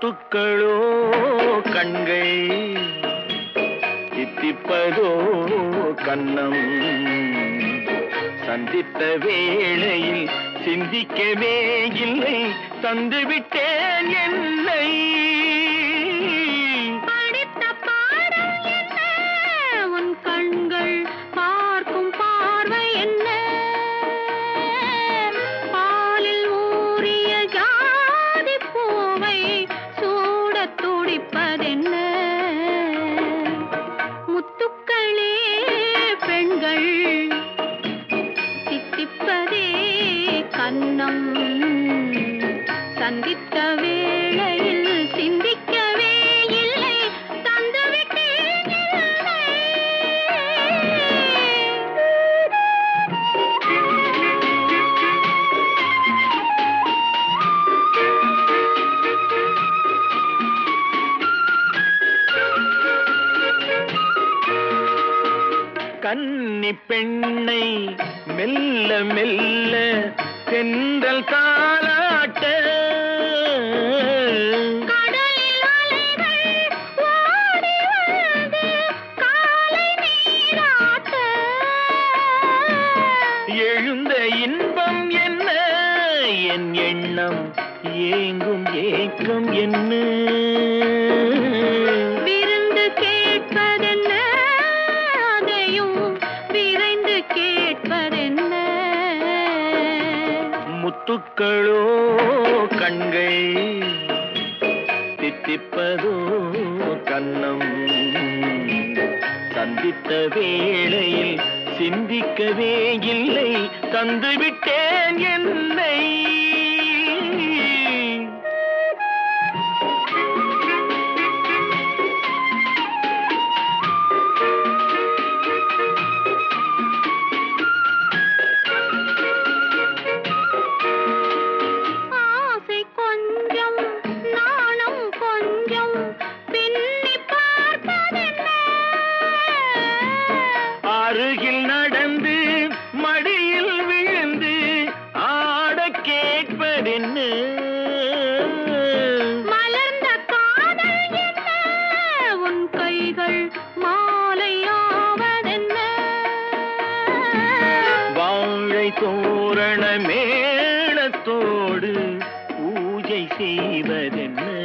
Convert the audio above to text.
முத்துக்களோ கண்கள் இத்திப்பதோ கண்ணம். சந்தித்த வேளையில் சிந்திக்கவே இல்லை தந்துவிட்டேன் என்னை. துடிப்பதென்ன முத்துக்களே பெண்கள் தித்திப்பதே கன்னம் சந்தித்த கன்னி பெண்ணை மெல்ல மெல்ல தென்றல் தாளாட்ட எழுந்த இன்பம் என்ன? என் எண்ணம் ஏங்கும் ஏக்கம் என்ன? முத்துக்களோ கண்கள் தித்திப்பதோ கண்ணம்? சந்தித்த வேளையில் சிந்திக்கவே இல்லை தந்துவிட்டேன் என்னை. அருகில் நடந்து மடியில் விழுந்து ஆட கேட்பதென்ன. மலர்ந்த காதல் என்ன? உன் கைகள் மாலையாவதென்ன? வாழை தோரண மேளத்தோடு பூஜை செய்வதென்ன?